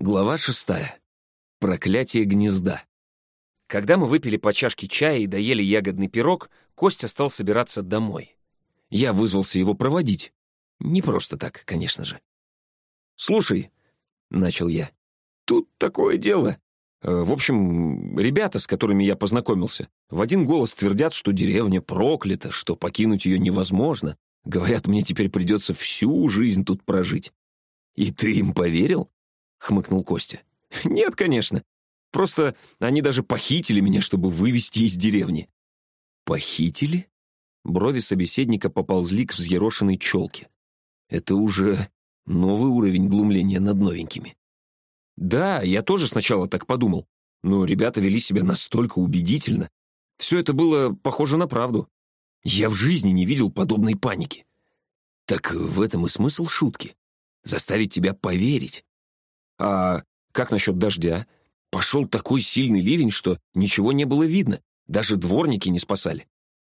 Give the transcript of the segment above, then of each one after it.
Глава шестая. Проклятие гнезда. Когда мы выпили по чашке чая и доели ягодный пирог, Костя стал собираться домой. Я вызвался его проводить. Не просто так, конечно же. «Слушай», — начал я, — «тут такое дело. Э, в общем, ребята, с которыми я познакомился, в один голос твердят, что деревня проклята, что покинуть ее невозможно. Говорят, мне теперь придется всю жизнь тут прожить. И ты им поверил?» — хмыкнул Костя. «Нет, конечно. Просто они даже похитили меня, чтобы вывести из деревни». «Похитили?» Брови собеседника поползли к взъерошенной челке. «Это уже новый уровень глумления над новенькими». «Да, я тоже сначала так подумал, но ребята вели себя настолько убедительно. Все это было похоже на правду. Я в жизни не видел подобной паники». «Так в этом и смысл шутки. Заставить тебя поверить, а как насчет дождя? Пошел такой сильный ливень, что ничего не было видно, даже дворники не спасали.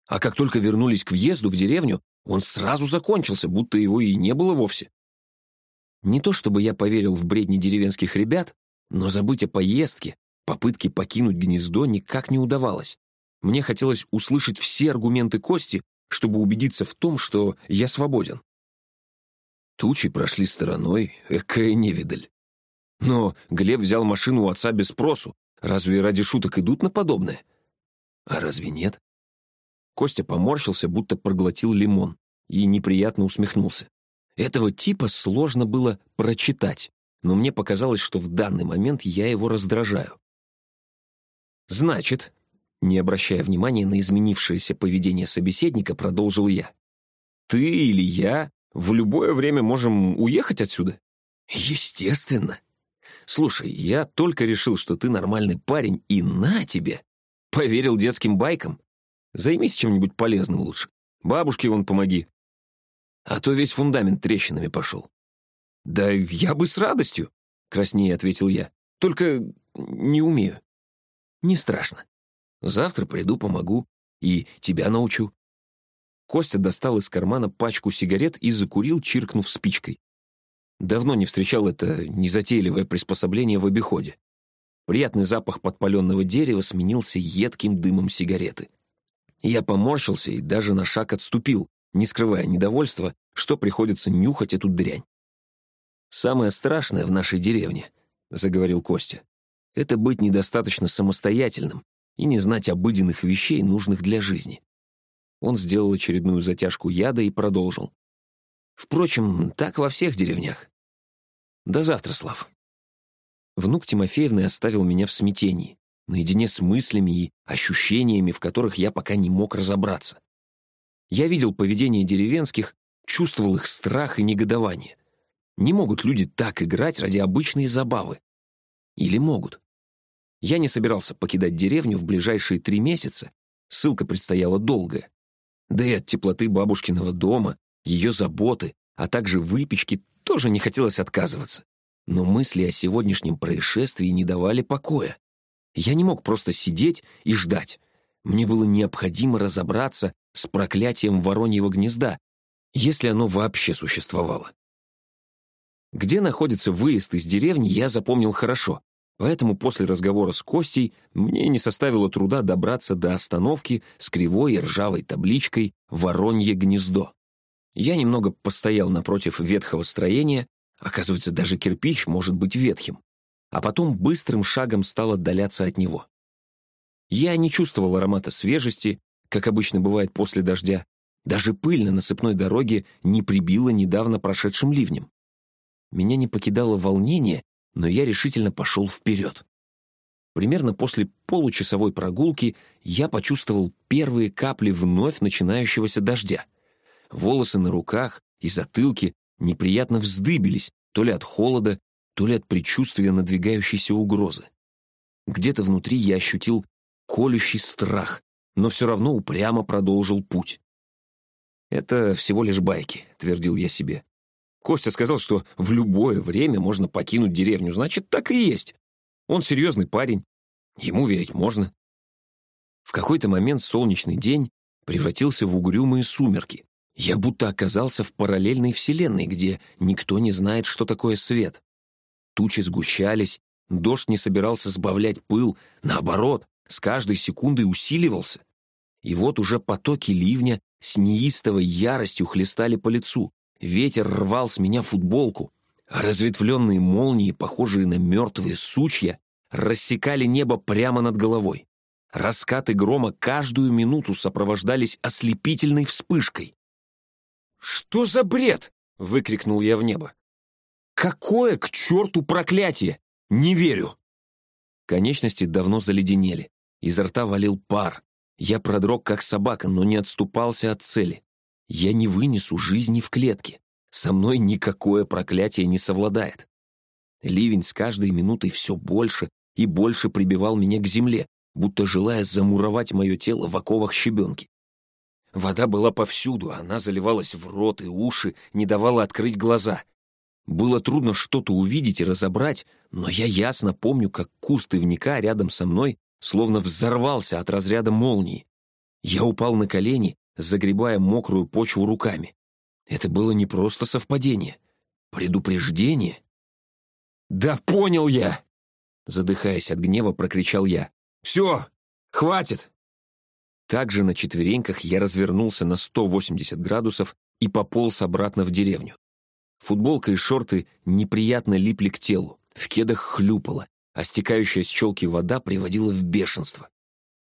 А как только вернулись к въезду в деревню, он сразу закончился, будто его и не было вовсе. Не то чтобы я поверил в бредни деревенских ребят, но забыть о поездке, попытке покинуть гнездо никак не удавалось. Мне хотелось услышать все аргументы Кости, чтобы убедиться в том, что я свободен. Тучи прошли стороной, экая невидаль. Но Глеб взял машину у отца без спросу. Разве ради шуток идут на подобное? А разве нет? Костя поморщился, будто проглотил лимон, и неприятно усмехнулся. Этого типа сложно было прочитать, но мне показалось, что в данный момент я его раздражаю. «Значит», не обращая внимания на изменившееся поведение собеседника, продолжил я. «Ты или я в любое время можем уехать отсюда?» «Естественно», Слушай, я только решил, что ты нормальный парень, и на тебе. Поверил детским байкам. Займись чем-нибудь полезным лучше. Бабушке вон помоги. А то весь фундамент трещинами пошел. Да я бы с радостью, краснее ответил я. Только не умею. Не страшно. Завтра приду, помогу и тебя научу. Костя достал из кармана пачку сигарет и закурил, чиркнув спичкой. Давно не встречал это незатейливое приспособление в обиходе. Приятный запах подпаленного дерева сменился едким дымом сигареты. Я поморщился и даже на шаг отступил, не скрывая недовольства, что приходится нюхать эту дрянь. «Самое страшное в нашей деревне», — заговорил Костя, — «это быть недостаточно самостоятельным и не знать обыденных вещей, нужных для жизни». Он сделал очередную затяжку яда и продолжил. Впрочем, так во всех деревнях. До завтра, Слав. Внук Тимофеевны оставил меня в смятении, наедине с мыслями и ощущениями, в которых я пока не мог разобраться. Я видел поведение деревенских, чувствовал их страх и негодование. Не могут люди так играть ради обычной забавы. Или могут? Я не собирался покидать деревню в ближайшие три месяца, ссылка предстояла долгая. Да и от теплоты бабушкиного дома, ее заботы, а также выпечки тоже не хотелось отказываться. Но мысли о сегодняшнем происшествии не давали покоя. Я не мог просто сидеть и ждать. Мне было необходимо разобраться с проклятием вороньего гнезда, если оно вообще существовало. Где находится выезд из деревни, я запомнил хорошо, поэтому после разговора с Костей мне не составило труда добраться до остановки с кривой и ржавой табличкой «Воронье гнездо». Я немного постоял напротив ветхого строения, оказывается, даже кирпич может быть ветхим, а потом быстрым шагом стал отдаляться от него. Я не чувствовал аромата свежести, как обычно бывает после дождя, даже пыль на насыпной дороге не прибила недавно прошедшим ливнем. Меня не покидало волнение, но я решительно пошел вперед. Примерно после получасовой прогулки я почувствовал первые капли вновь начинающегося дождя — Волосы на руках и затылке неприятно вздыбились, то ли от холода, то ли от предчувствия надвигающейся угрозы. Где-то внутри я ощутил колющий страх, но все равно упрямо продолжил путь. «Это всего лишь байки», — твердил я себе. Костя сказал, что в любое время можно покинуть деревню, значит, так и есть. Он серьезный парень, ему верить можно. В какой-то момент солнечный день превратился в угрюмые сумерки, я будто оказался в параллельной вселенной, где никто не знает, что такое свет. Тучи сгущались, дождь не собирался сбавлять пыл, наоборот, с каждой секундой усиливался. И вот уже потоки ливня с неистовой яростью хлестали по лицу, ветер рвал с меня футболку, а разветвленные молнии, похожие на мертвые сучья, рассекали небо прямо над головой. Раскаты грома каждую минуту сопровождались ослепительной вспышкой. «Что за бред?» — выкрикнул я в небо. «Какое к черту проклятие! Не верю!» Конечности давно заледенели. Изо рта валил пар. Я продрог, как собака, но не отступался от цели. Я не вынесу жизни в клетке. Со мной никакое проклятие не совладает. Ливень с каждой минутой все больше и больше прибивал меня к земле, будто желая замуровать мое тело в оковах щебенки. Вода была повсюду, она заливалась в рот и уши, не давала открыть глаза. Было трудно что-то увидеть и разобрать, но я ясно помню, как куст ивника рядом со мной словно взорвался от разряда молнии. Я упал на колени, загребая мокрую почву руками. Это было не просто совпадение. Предупреждение. «Да понял я!» Задыхаясь от гнева, прокричал я. «Все! Хватит!» Также на четвереньках я развернулся на 180 градусов и пополз обратно в деревню. Футболка и шорты неприятно липли к телу, в кедах хлюпало, а стекающая с челки вода приводила в бешенство.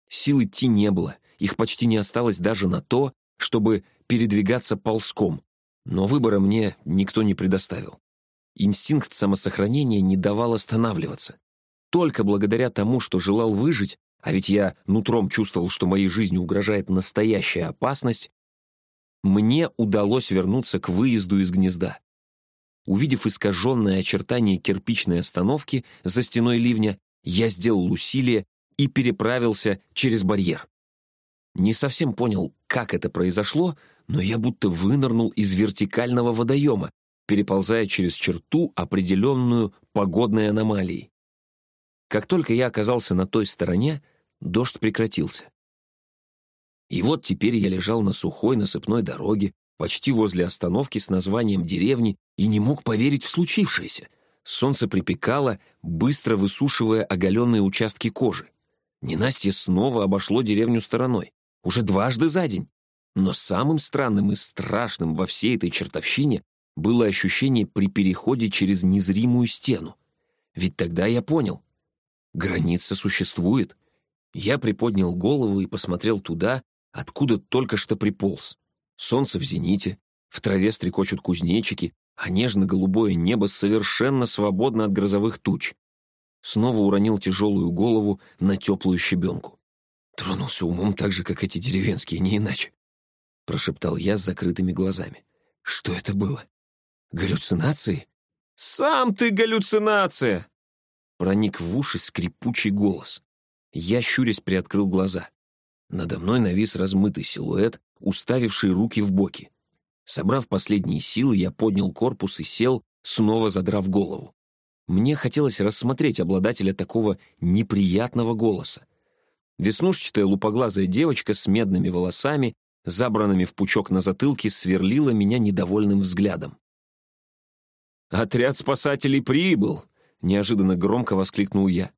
Сил идти не было, их почти не осталось даже на то, чтобы передвигаться ползком, но выбора мне никто не предоставил. Инстинкт самосохранения не давал останавливаться. Только благодаря тому, что желал выжить, а ведь я нутром чувствовал, что моей жизни угрожает настоящая опасность, мне удалось вернуться к выезду из гнезда. Увидев искаженное очертание кирпичной остановки за стеной ливня, я сделал усилие и переправился через барьер. Не совсем понял, как это произошло, но я будто вынырнул из вертикального водоема, переползая через черту, определенную погодной аномалией. Как только я оказался на той стороне, дождь прекратился. И вот теперь я лежал на сухой насыпной дороге, почти возле остановки с названием деревни, и не мог поверить в случившееся. Солнце припекало, быстро высушивая оголенные участки кожи. Ненастье снова обошло деревню стороной. Уже дважды за день. Но самым странным и страшным во всей этой чертовщине было ощущение при переходе через незримую стену. Ведь тогда я понял. Граница существует. Я приподнял голову и посмотрел туда, откуда только что приполз. Солнце в зените, в траве стрекочут кузнечики, а нежно-голубое небо совершенно свободно от грозовых туч. Снова уронил тяжелую голову на теплую щебенку. Тронулся умом так же, как эти деревенские, не иначе. Прошептал я с закрытыми глазами. Что это было? Галлюцинации? «Сам ты галлюцинация!» Проник в уши скрипучий голос. Я, щурясь, приоткрыл глаза. Надо мной навис размытый силуэт, уставивший руки в боки. Собрав последние силы, я поднял корпус и сел, снова задрав голову. Мне хотелось рассмотреть обладателя такого неприятного голоса. Веснушчатая лупоглазая девочка с медными волосами, забранными в пучок на затылке, сверлила меня недовольным взглядом. «Отряд спасателей прибыл!» — неожиданно громко воскликнул я.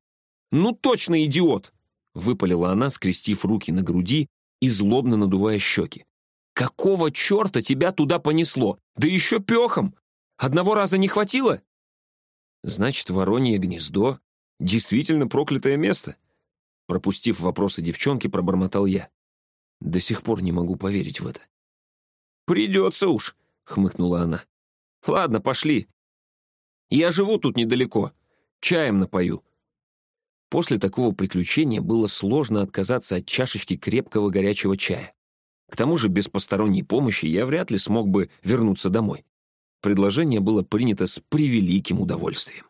«Ну точно идиот!» — выпалила она, скрестив руки на груди и злобно надувая щеки. «Какого черта тебя туда понесло? Да еще пехом! Одного раза не хватило?» «Значит, воронье гнездо — действительно проклятое место?» Пропустив вопросы девчонки, пробормотал я. До сих пор не могу поверить в это. «Придется уж», — хмыкнула она. «Ладно, пошли. Я живу тут недалеко. Чаем напою». После такого приключения было сложно отказаться от чашечки крепкого горячего чая. К тому же без посторонней помощи я вряд ли смог бы вернуться домой. Предложение было принято с превеликим удовольствием.